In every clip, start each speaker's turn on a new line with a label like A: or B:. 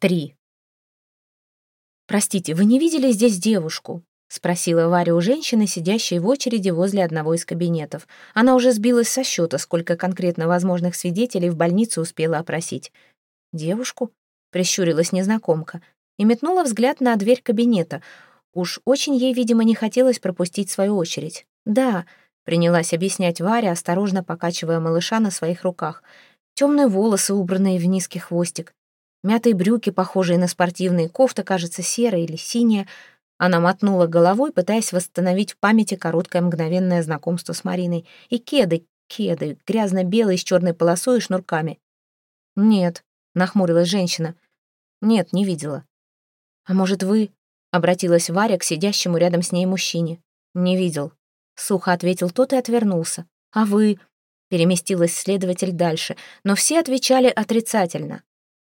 A: Три. «Простите, вы не видели здесь девушку?» — спросила Варя у женщины, сидящей в очереди возле одного из кабинетов. Она уже сбилась со счета, сколько конкретно возможных свидетелей в больнице успела опросить. «Девушку?» — прищурилась незнакомка и метнула взгляд на дверь кабинета. Уж очень ей, видимо, не хотелось пропустить свою очередь. «Да», — принялась объяснять Варя, осторожно покачивая малыша на своих руках. Темные волосы, убранные в низкий хвостик, Мятые брюки, похожие на спортивные, кофта, кажется, серая или синяя. Она мотнула головой, пытаясь восстановить в памяти короткое мгновенное знакомство с Мариной. И кеды, кеды, грязно-белые, с черной полосой и шнурками. «Нет», — нахмурилась женщина. «Нет, не видела». «А может, вы...» — обратилась Варя к сидящему рядом с ней мужчине. «Не видел». Сухо ответил тот и отвернулся. «А вы...» — переместилась следователь дальше, но все отвечали отрицательно.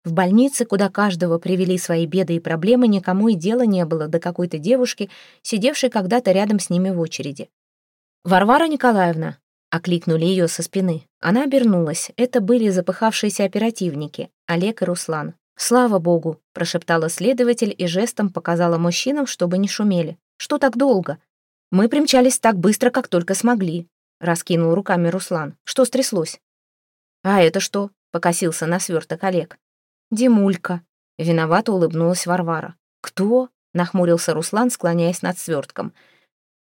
A: В больнице, куда каждого привели свои беды и проблемы, никому и дела не было до какой-то девушки, сидевшей когда-то рядом с ними в очереди. «Варвара Николаевна!» — окликнули ее со спины. Она обернулась. Это были запыхавшиеся оперативники, Олег и Руслан. «Слава богу!» — прошептала следователь и жестом показала мужчинам, чтобы не шумели. «Что так долго?» «Мы примчались так быстро, как только смогли», — раскинул руками Руслан. «Что стряслось?» «А это что?» — покосился на сверток Олег. «Димулька», — виновато улыбнулась Варвара. «Кто?» — нахмурился Руслан, склоняясь над свертком.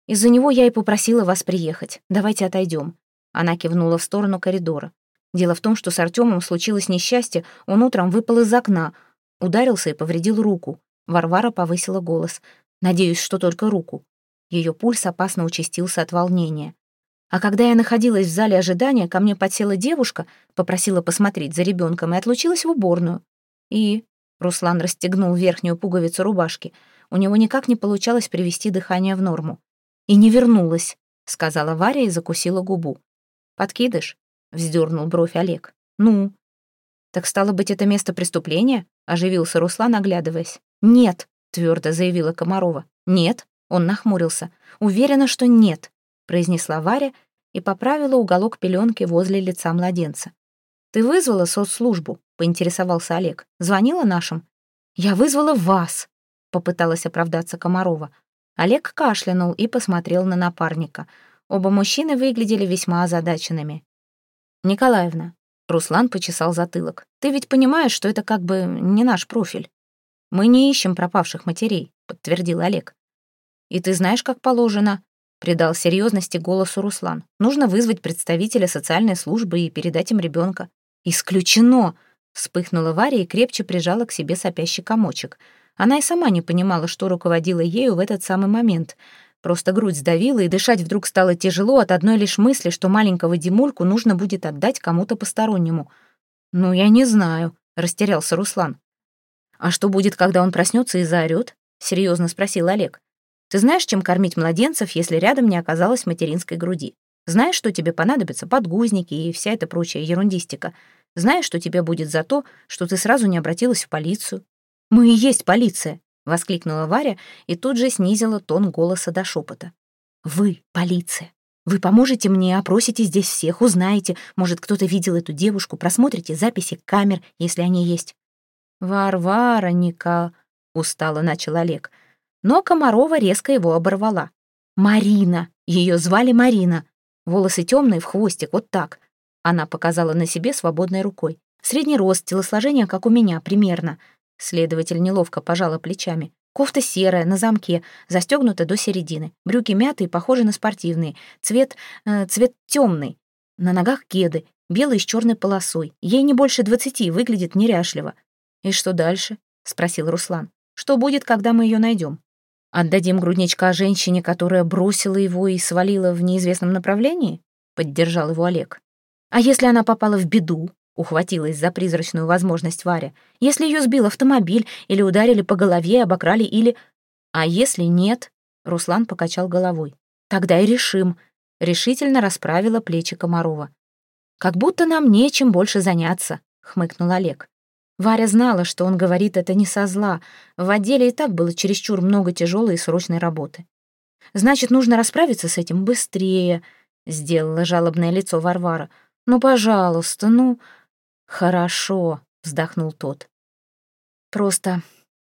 A: «Из-за него я и попросила вас приехать. Давайте отойдем». Она кивнула в сторону коридора. Дело в том, что с Артемом случилось несчастье, он утром выпал из окна, ударился и повредил руку. Варвара повысила голос. «Надеюсь, что только руку». Ее пульс опасно участился от волнения. А когда я находилась в зале ожидания, ко мне подсела девушка, попросила посмотреть за ребенком и отлучилась в уборную. И Руслан расстегнул верхнюю пуговицу рубашки. У него никак не получалось привести дыхание в норму. «И не вернулась», — сказала Варя и закусила губу. «Подкидыш?» — вздернул бровь Олег. «Ну?» «Так стало быть, это место преступления?» — оживился Руслан, оглядываясь. «Нет», — твердо заявила Комарова. «Нет?» — он нахмурился. «Уверена, что нет произнесла Варя и поправила уголок пеленки возле лица младенца. «Ты вызвала соцслужбу?» — поинтересовался Олег. «Звонила нашим?» «Я вызвала вас», — попыталась оправдаться Комарова. Олег кашлянул и посмотрел на напарника. Оба мужчины выглядели весьма озадаченными. «Николаевна», — Руслан почесал затылок, «ты ведь понимаешь, что это как бы не наш профиль. Мы не ищем пропавших матерей», — подтвердил Олег. «И ты знаешь, как положено?» Придал серьезности голосу Руслан. Нужно вызвать представителя социальной службы и передать им ребенка. Исключено! Вспыхнула Варя и крепче прижала к себе сопящий комочек. Она и сама не понимала, что руководило ею в этот самый момент. Просто грудь сдавила, и дышать вдруг стало тяжело от одной лишь мысли, что маленького Димульку нужно будет отдать кому-то постороннему. «Ну, я не знаю», — растерялся Руслан. «А что будет, когда он проснется и заорет?» — серьезно спросил Олег. Ты знаешь, чем кормить младенцев, если рядом не оказалось материнской груди? Знаешь, что тебе понадобятся подгузники и вся эта прочая ерундистика? Знаешь, что тебе будет за то, что ты сразу не обратилась в полицию? Мы и есть полиция, воскликнула Варя и тут же снизила тон голоса до шепота. Вы полиция. Вы поможете мне, опросите здесь всех, узнаете, может, кто-то видел эту девушку, просмотрите записи камер, если они есть. Варвара, Ника, устало начал Олег. Но Комарова резко его оборвала. «Марина! Ее звали Марина. Волосы темные, в хвостик, вот так». Она показала на себе свободной рукой. «Средний рост, телосложение, как у меня, примерно». Следователь неловко пожала плечами. Кофта серая, на замке, застегнута до середины. Брюки мятые, похожи на спортивные. Цвет... Э, цвет темный. На ногах кеды, белые с черной полосой. Ей не больше двадцати, выглядит неряшливо. «И что дальше?» — спросил Руслан. «Что будет, когда мы ее найдем?» «Отдадим грудничка женщине, которая бросила его и свалила в неизвестном направлении?» — поддержал его Олег. «А если она попала в беду?» — ухватилась за призрачную возможность Варя. «Если ее сбил автомобиль, или ударили по голове, обокрали, или...» «А если нет?» — Руслан покачал головой. «Тогда и решим», — решительно расправила плечи Комарова. «Как будто нам нечем больше заняться», — хмыкнул Олег. Варя знала, что он говорит это не со зла. В отделе и так было чересчур много тяжелой и срочной работы. «Значит, нужно расправиться с этим быстрее», — сделала жалобное лицо Варвара. «Ну, пожалуйста, ну...» «Хорошо», — вздохнул тот. Просто...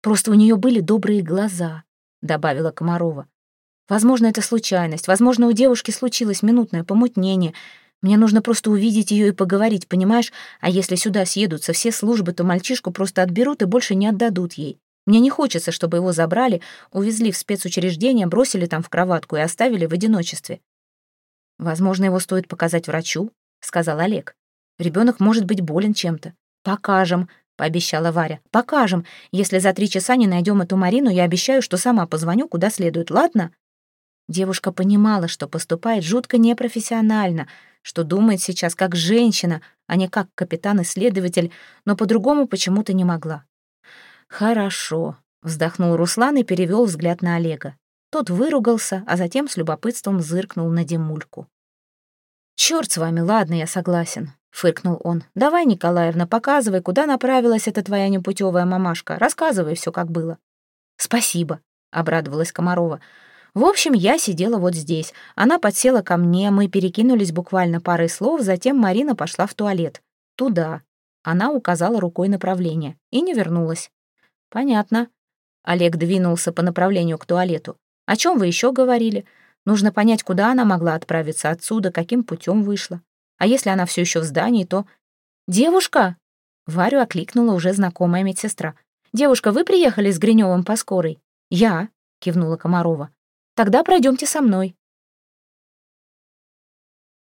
A: просто у нее были добрые глаза, добавила Комарова. Возможно, это случайность. Возможно, у девушки случилось минутное помутнение. Мне нужно просто увидеть ее и поговорить, понимаешь? А если сюда съедутся все службы, то мальчишку просто отберут и больше не отдадут ей. Мне не хочется, чтобы его забрали, увезли в спецучреждение, бросили там в кроватку и оставили в одиночестве. Возможно, его стоит показать врачу, сказал Олег. Ребенок может быть болен чем-то. Покажем, пообещала Варя. Покажем. Если за три часа не найдем эту Марину, я обещаю, что сама позвоню куда следует, ладно? Девушка понимала, что поступает жутко непрофессионально, что думает сейчас как женщина, а не как капитан-исследователь, но по-другому почему-то не могла. «Хорошо», — вздохнул Руслан и перевел взгляд на Олега. Тот выругался, а затем с любопытством зыркнул на Димульку. «Чёрт с вами, ладно, я согласен», — фыркнул он. «Давай, Николаевна, показывай, куда направилась эта твоя непутевая мамашка. Рассказывай все, как было». «Спасибо», — обрадовалась Комарова. В общем, я сидела вот здесь. Она подсела ко мне, мы перекинулись буквально парой слов, затем Марина пошла в туалет. Туда. Она указала рукой направление и не вернулась. Понятно. Олег двинулся по направлению к туалету. О чем вы еще говорили? Нужно понять, куда она могла отправиться отсюда, каким путем вышла. А если она все еще в здании, то... «Девушка!» Варю окликнула уже знакомая медсестра. «Девушка, вы приехали с Гриневым по скорой?» «Я», — кивнула Комарова. Тогда пройдемте со мной».